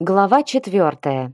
Глава четвертая.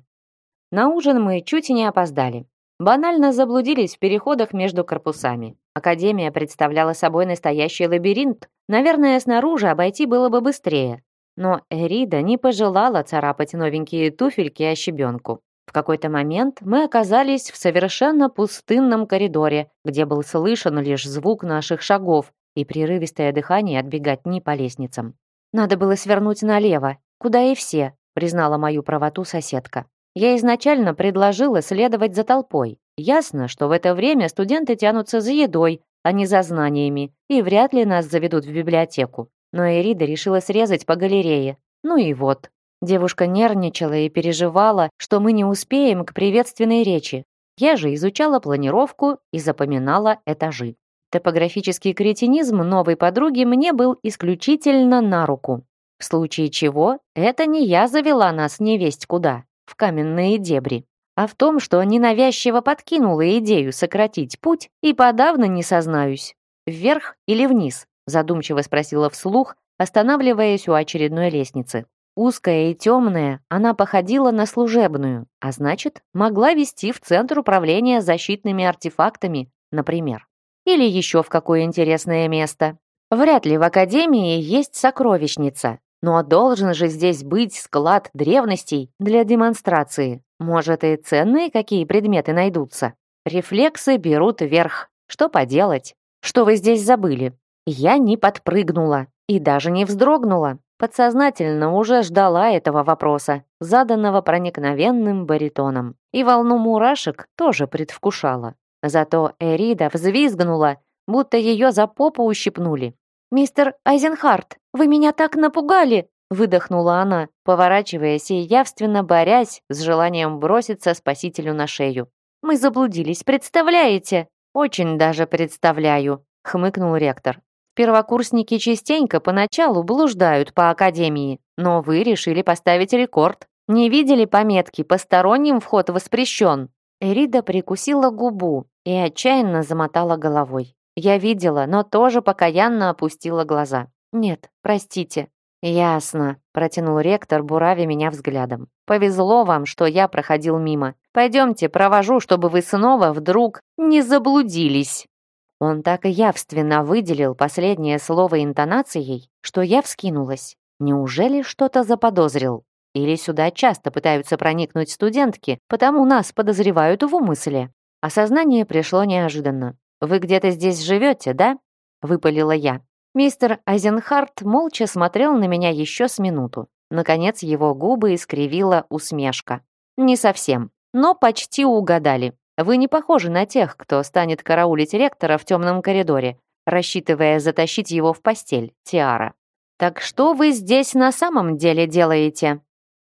На ужин мы чуть не опоздали. Банально заблудились в переходах между корпусами. Академия представляла собой настоящий лабиринт. Наверное, снаружи обойти было бы быстрее. Но Эрида не пожелала царапать новенькие туфельки о щебенку. В какой-то момент мы оказались в совершенно пустынном коридоре, где был слышен лишь звук наших шагов и прерывистое дыхание отбегать не по лестницам. Надо было свернуть налево, куда и все, признала мою правоту соседка. Я изначально предложила следовать за толпой. Ясно, что в это время студенты тянутся за едой, а не за знаниями, и вряд ли нас заведут в библиотеку. Но Эрида решила срезать по галерее. Ну и вот. Девушка нервничала и переживала, что мы не успеем к приветственной речи. Я же изучала планировку и запоминала этажи. Топографический кретинизм новой подруги мне был исключительно на руку. В случае чего, это не я завела нас невесть куда, в каменные дебри, а в том, что ненавязчиво подкинула идею сократить путь и подавно не сознаюсь. Вверх или вниз? Задумчиво спросила вслух, останавливаясь у очередной лестницы. Узкая и темная, она походила на служебную, а значит, могла вести в центр управления защитными артефактами, например. Или еще в какое интересное место. Вряд ли в Академии есть сокровищница, но должен же здесь быть склад древностей для демонстрации. Может, и ценные какие предметы найдутся. Рефлексы берут вверх. Что поделать? Что вы здесь забыли? Я не подпрыгнула и даже не вздрогнула. Подсознательно уже ждала этого вопроса, заданного проникновенным баритоном. И волну мурашек тоже предвкушала. Зато Эрида взвизгнула, будто ее за попу ущипнули. «Мистер Айзенхарт, вы меня так напугали!» выдохнула она, поворачиваясь и явственно борясь с желанием броситься спасителю на шею. «Мы заблудились, представляете?» «Очень даже представляю», — хмыкнул ректор. «Первокурсники частенько поначалу блуждают по академии, но вы решили поставить рекорд. Не видели пометки «Посторонним вход воспрещен»?» Эрида прикусила губу и отчаянно замотала головой. Я видела, но тоже покаянно опустила глаза. «Нет, простите». «Ясно», — протянул ректор, буравя меня взглядом. «Повезло вам, что я проходил мимо. Пойдемте, провожу, чтобы вы снова вдруг не заблудились». Он так явственно выделил последнее слово интонацией, что я вскинулась. Неужели что-то заподозрил? Или сюда часто пытаются проникнуть студентки, потому нас подозревают в умысле? Осознание пришло неожиданно. «Вы где-то здесь живете, да?» — выпалила я. Мистер Айзенхарт молча смотрел на меня еще с минуту. Наконец его губы искривила усмешка. «Не совсем, но почти угадали. Вы не похожи на тех, кто станет караулить ректора в темном коридоре, рассчитывая затащить его в постель, Тиара. Так что вы здесь на самом деле делаете?»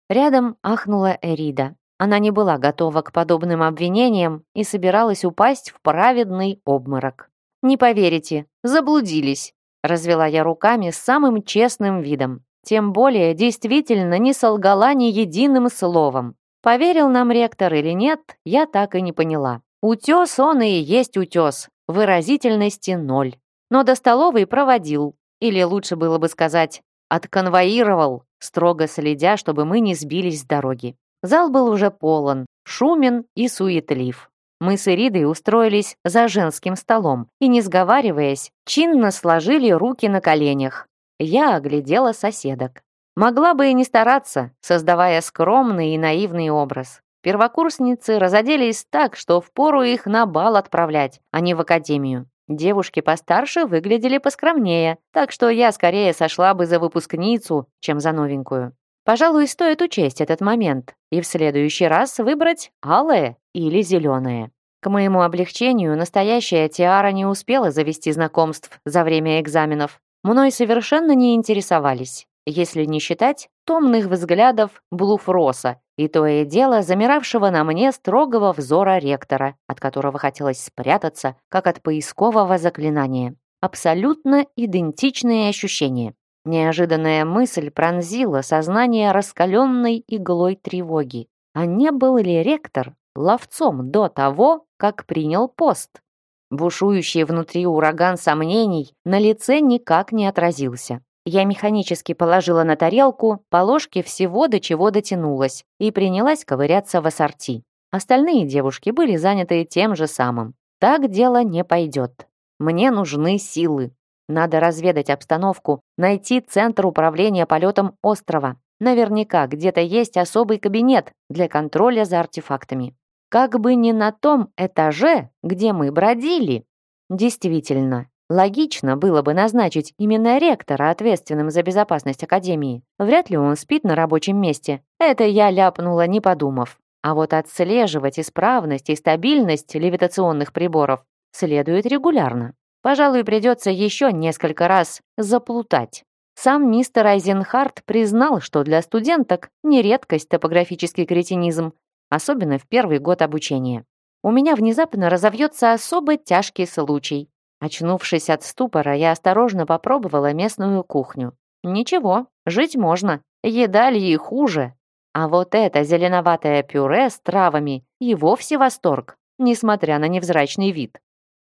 Рядом ахнула Эрида. Она не была готова к подобным обвинениям и собиралась упасть в праведный обморок. «Не поверите, заблудились», — развела я руками с самым честным видом. Тем более действительно не солгала ни единым словом. Поверил нам ректор или нет, я так и не поняла. Утес он и есть утес, выразительности ноль. Но до столовой проводил, или лучше было бы сказать, отконвоировал, строго следя, чтобы мы не сбились с дороги. Зал был уже полон, шумен и суетлив. Мы с Иридой устроились за женским столом и, не сговариваясь, чинно сложили руки на коленях. Я оглядела соседок. Могла бы и не стараться, создавая скромный и наивный образ. Первокурсницы разоделись так, что впору их на бал отправлять, а не в академию. Девушки постарше выглядели поскромнее, так что я скорее сошла бы за выпускницу, чем за новенькую. Пожалуй, стоит учесть этот момент и в следующий раз выбрать алое или зеленое. К моему облегчению, настоящая Тиара не успела завести знакомств за время экзаменов. Мной совершенно не интересовались, если не считать томных взглядов Блуфроса и то и дело замиравшего на мне строгого взора ректора, от которого хотелось спрятаться, как от поискового заклинания. Абсолютно идентичные ощущения. Неожиданная мысль пронзила сознание раскаленной иглой тревоги. А не был ли ректор ловцом до того, как принял пост? Бушующий внутри ураган сомнений на лице никак не отразился. Я механически положила на тарелку по ложке всего, до чего дотянулась, и принялась ковыряться в ассорти. Остальные девушки были заняты тем же самым. Так дело не пойдет. Мне нужны силы. Надо разведать обстановку, найти центр управления полетом острова. Наверняка где-то есть особый кабинет для контроля за артефактами. Как бы не на том этаже, где мы бродили. Действительно, логично было бы назначить именно ректора ответственным за безопасность Академии. Вряд ли он спит на рабочем месте. Это я ляпнула, не подумав. А вот отслеживать исправность и стабильность левитационных приборов следует регулярно. Пожалуй, придется еще несколько раз заплутать. Сам мистер Айзенхарт признал, что для студенток не редкость топографический кретинизм, особенно в первый год обучения. У меня внезапно разовьется особо тяжкий случай. Очнувшись от ступора, я осторожно попробовала местную кухню. Ничего, жить можно. Еда ли и хуже. А вот это зеленоватое пюре с травами и вовсе восторг, несмотря на невзрачный вид.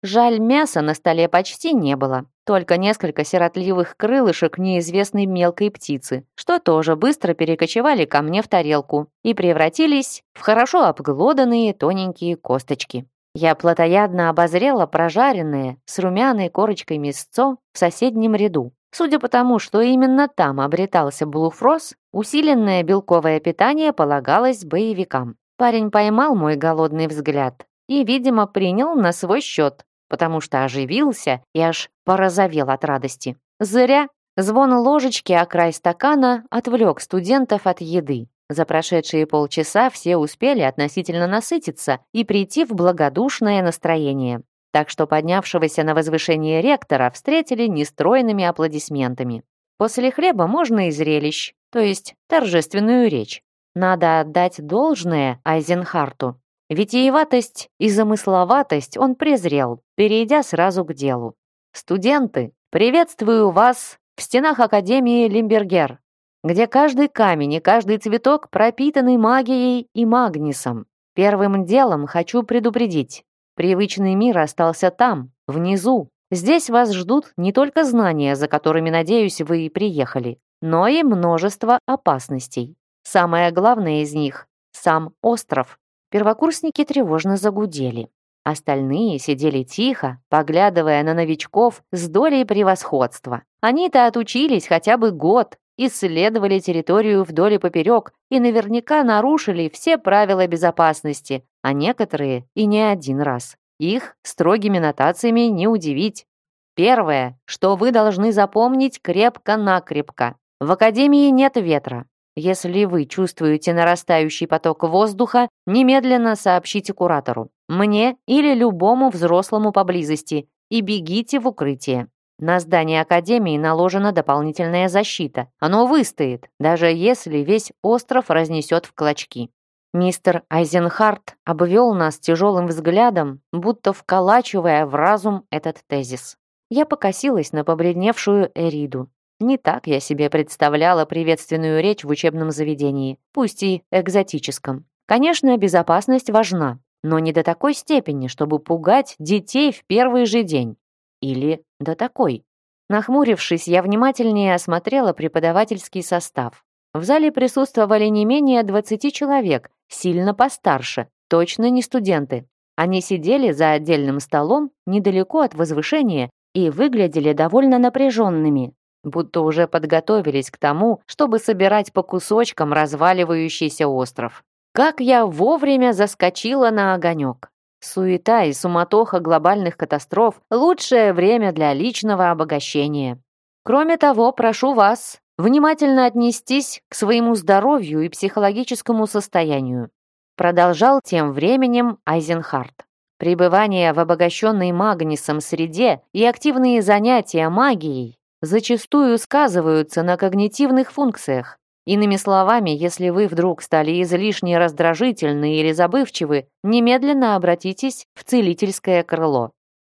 Жаль, мяса на столе почти не было, только несколько сиротливых крылышек неизвестной мелкой птицы, что тоже быстро перекочевали ко мне в тарелку и превратились в хорошо обглоданные тоненькие косточки. Я плотоядно обозрела прожаренное с румяной корочкой мясцо в соседнем ряду. Судя по тому, что именно там обретался блуфрос, усиленное белковое питание полагалось боевикам. Парень поймал мой голодный взгляд и, видимо, принял на свой счет, потому что оживился и аж порозовел от радости. Зря звон ложечки о край стакана отвлек студентов от еды. За прошедшие полчаса все успели относительно насытиться и прийти в благодушное настроение. Так что поднявшегося на возвышение ректора встретили нестройными аплодисментами. После хлеба можно и зрелищ, то есть торжественную речь. Надо отдать должное Айзенхарту. Витиеватость и замысловатость он презрел, перейдя сразу к делу. «Студенты, приветствую вас в стенах Академии Лимбергер, где каждый камень и каждый цветок пропитаны магией и магнисом. Первым делом хочу предупредить. Привычный мир остался там, внизу. Здесь вас ждут не только знания, за которыми, надеюсь, вы и приехали, но и множество опасностей. Самое главное из них — сам остров, Первокурсники тревожно загудели. Остальные сидели тихо, поглядывая на новичков с долей превосходства. Они-то отучились хотя бы год, исследовали территорию вдоль и поперек и наверняка нарушили все правила безопасности, а некоторые и не один раз. Их строгими нотациями не удивить. Первое, что вы должны запомнить крепко-накрепко. В Академии нет ветра. Если вы чувствуете нарастающий поток воздуха, немедленно сообщите куратору, мне или любому взрослому поблизости и бегите в укрытие. На здание Академии наложена дополнительная защита. Оно выстоит, даже если весь остров разнесет в клочки. Мистер Айзенхарт обвел нас тяжелым взглядом, будто вколачивая в разум этот тезис. Я покосилась на побледневшую Эриду. Не так я себе представляла приветственную речь в учебном заведении, пусть и экзотическом. Конечно, безопасность важна, но не до такой степени, чтобы пугать детей в первый же день. Или до такой. Нахмурившись, я внимательнее осмотрела преподавательский состав. В зале присутствовали не менее 20 человек, сильно постарше, точно не студенты. Они сидели за отдельным столом недалеко от возвышения и выглядели довольно напряженными, будто уже подготовились к тому, чтобы собирать по кусочкам разваливающийся остров. Как я вовремя заскочила на огонек. Суета и суматоха глобальных катастроф – лучшее время для личного обогащения. Кроме того, прошу вас внимательно отнестись к своему здоровью и психологическому состоянию. Продолжал тем временем Айзенхарт. Пребывание в обогащенной магнисом среде и активные занятия магией зачастую сказываются на когнитивных функциях. Иными словами, если вы вдруг стали излишне раздражительны или забывчивы, немедленно обратитесь в целительское крыло.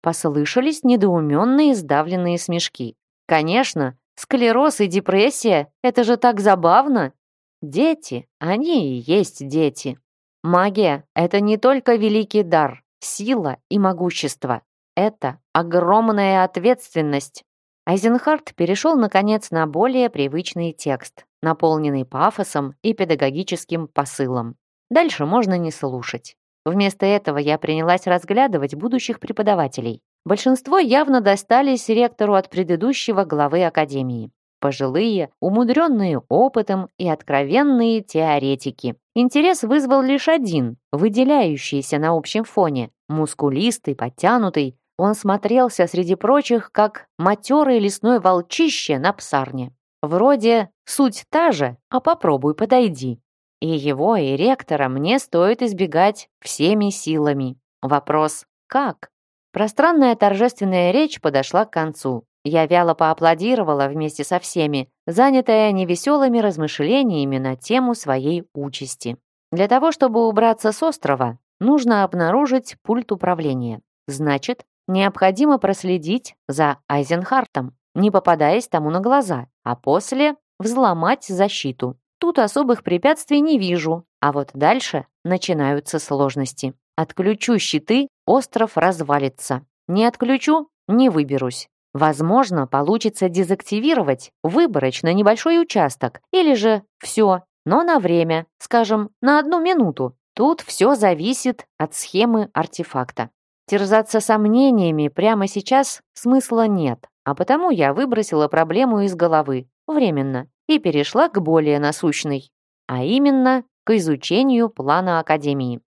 Послышались недоуменные сдавленные смешки. Конечно, склероз и депрессия – это же так забавно. Дети, они и есть дети. Магия – это не только великий дар, сила и могущество. Это огромная ответственность. Айзенхарт перешел, наконец, на более привычный текст, наполненный пафосом и педагогическим посылом. Дальше можно не слушать. Вместо этого я принялась разглядывать будущих преподавателей. Большинство явно достались ректору от предыдущего главы академии. Пожилые, умудренные опытом и откровенные теоретики. Интерес вызвал лишь один, выделяющийся на общем фоне. Мускулистый, подтянутый, он смотрелся среди прочих, как матерый лесной волчище на псарне. Вроде суть та же, а попробуй подойди. И его, и ректора мне стоит избегать всеми силами. Вопрос «как?». Пространная торжественная речь подошла к концу. Я вяло поаплодировала вместе со всеми, занятая невеселыми размышлениями на тему своей участи. Для того, чтобы убраться с острова, нужно обнаружить пульт управления. Значит, необходимо проследить за Айзенхартом, не попадаясь тому на глаза, а после взломать защиту. Тут особых препятствий не вижу, а вот дальше начинаются сложности. Отключу щиты, остров развалится. Не отключу, не выберусь. Возможно, получится дезактивировать выборочно небольшой участок или же все, но на время, скажем, на одну минуту. Тут все зависит от схемы артефакта. Терзаться сомнениями прямо сейчас смысла нет, а потому я выбросила проблему из головы, временно, и перешла к более насущной, а именно к изучению плана Академии.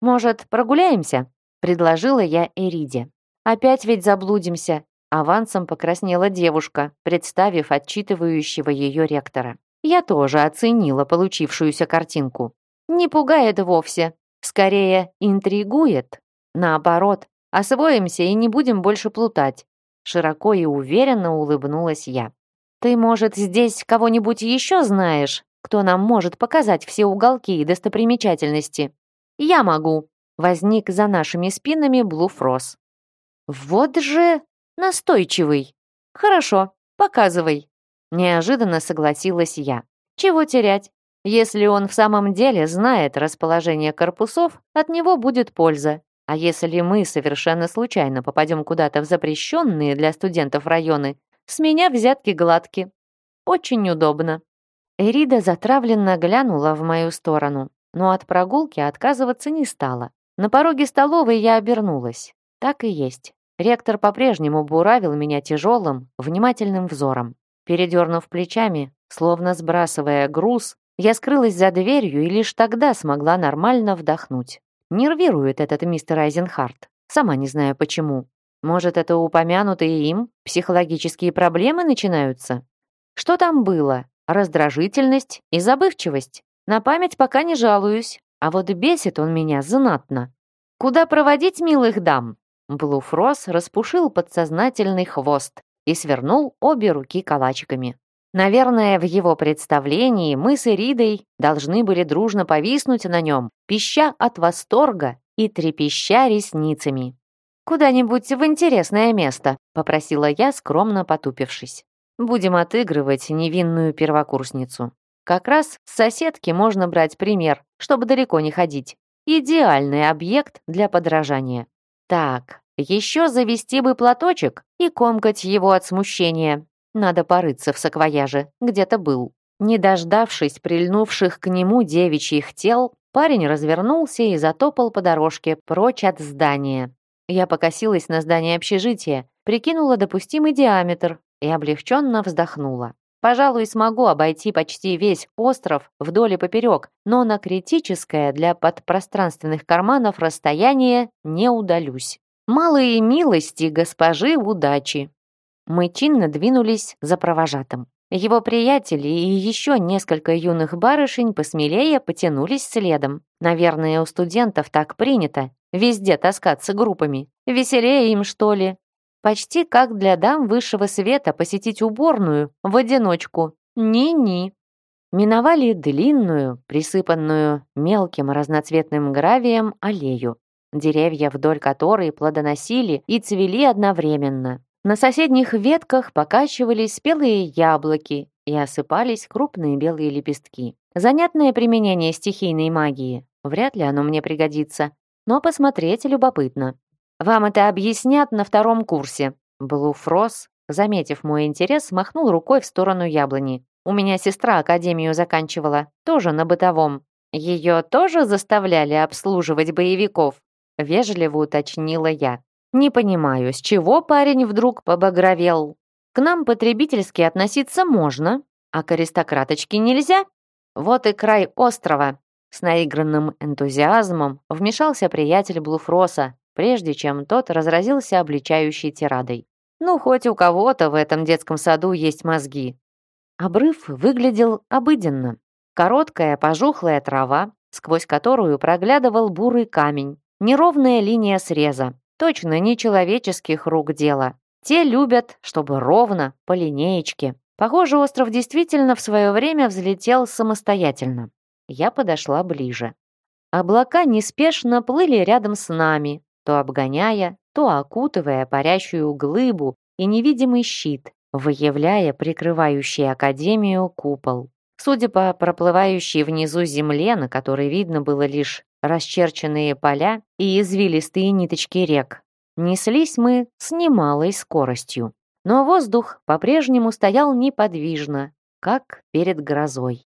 «Может, прогуляемся?» — предложила я Эриде. «Опять ведь заблудимся», — авансом покраснела девушка, представив отчитывающего ее ректора. Я тоже оценила получившуюся картинку. Не пугает вовсе, скорее интригует. Наоборот, освоимся и не будем больше плутать. Широко и уверенно улыбнулась я. Ты, может, здесь кого-нибудь еще знаешь, кто нам может показать все уголки и достопримечательности? Я могу. Возник за нашими спинами Блуфрос. Вот же настойчивый. Хорошо, показывай. Неожиданно согласилась я. Чего терять? Если он в самом деле знает расположение корпусов, от него будет польза. А если мы совершенно случайно попадем куда-то в запрещенные для студентов районы, с меня взятки гладки. Очень удобно. Эрида затравленно глянула в мою сторону, но от прогулки отказываться не стала. На пороге столовой я обернулась. Так и есть. Ректор по-прежнему буравил меня тяжелым, внимательным взором. Передернув плечами, словно сбрасывая груз, я скрылась за дверью и лишь тогда смогла нормально вдохнуть. Нервирует этот мистер Айзенхарт. Сама не знаю почему. Может, это упомянутые им психологические проблемы начинаются? Что там было? Раздражительность и забывчивость. На память пока не жалуюсь, а вот бесит он меня знатно. Куда проводить милых дам? Блуфрос распушил подсознательный хвост и свернул обе руки калачиками. Наверное, в его представлении мы с Иридой должны были дружно повиснуть на нем, пища от восторга и трепеща ресницами. «Куда-нибудь в интересное место», — попросила я, скромно потупившись. «Будем отыгрывать невинную первокурсницу. Как раз с соседки можно брать пример, чтобы далеко не ходить. Идеальный объект для подражания. Так, еще завести бы платочек и комкать его от смущения. Надо порыться в саквояже, где-то был. Не дождавшись прильнувших к нему девичьих тел, парень развернулся и затопал по дорожке прочь от здания. Я покосилась на здание общежития, прикинула допустимый диаметр и облегченно вздохнула. Пожалуй, смогу обойти почти весь остров вдоль и поперек, но на критическое для подпространственных карманов расстояние не удалюсь. Малые милости госпожи удачи. Мы чинно двинулись за провожатым. Его приятели и еще несколько юных барышень посмелее потянулись следом. Наверное, у студентов так принято. Везде таскаться группами. Веселее им, что ли? Почти как для дам высшего света посетить уборную в одиночку. Ни-ни. Миновали длинную, присыпанную мелким разноцветным гравием аллею, деревья вдоль которой плодоносили и цвели одновременно. На соседних ветках покачивались спелые яблоки и осыпались крупные белые лепестки. Занятное применение стихийной магии. Вряд ли оно мне пригодится, но посмотреть любопытно. Вам это объяснят на втором курсе. Блуфрос заметив мой интерес, махнул рукой в сторону яблони. У меня сестра академию заканчивала, тоже на бытовом. Ее тоже заставляли обслуживать боевиков? Вежливо уточнила я. Не понимаю, с чего парень вдруг побагровел? К нам потребительски относиться можно, а к аристократочке нельзя. Вот и край острова. С наигранным энтузиазмом вмешался приятель Блуфроса, прежде чем тот разразился обличающей тирадой. Ну, хоть у кого-то в этом детском саду есть мозги. Обрыв выглядел обыденно. Короткая пожухлая трава, сквозь которую проглядывал бурый камень, неровная линия среза. Точно не человеческих рук дело. Те любят, чтобы ровно, по линеечке. Похоже, остров действительно в свое время взлетел самостоятельно. Я подошла ближе. Облака неспешно плыли рядом с нами, то обгоняя, то окутывая парящую глыбу и невидимый щит, выявляя прикрывающий Академию купол. Судя по проплывающей внизу земле, на которой видно было лишь расчерченные поля и извилистые ниточки рек, неслись мы с немалой скоростью. Но воздух по-прежнему стоял неподвижно, как перед грозой.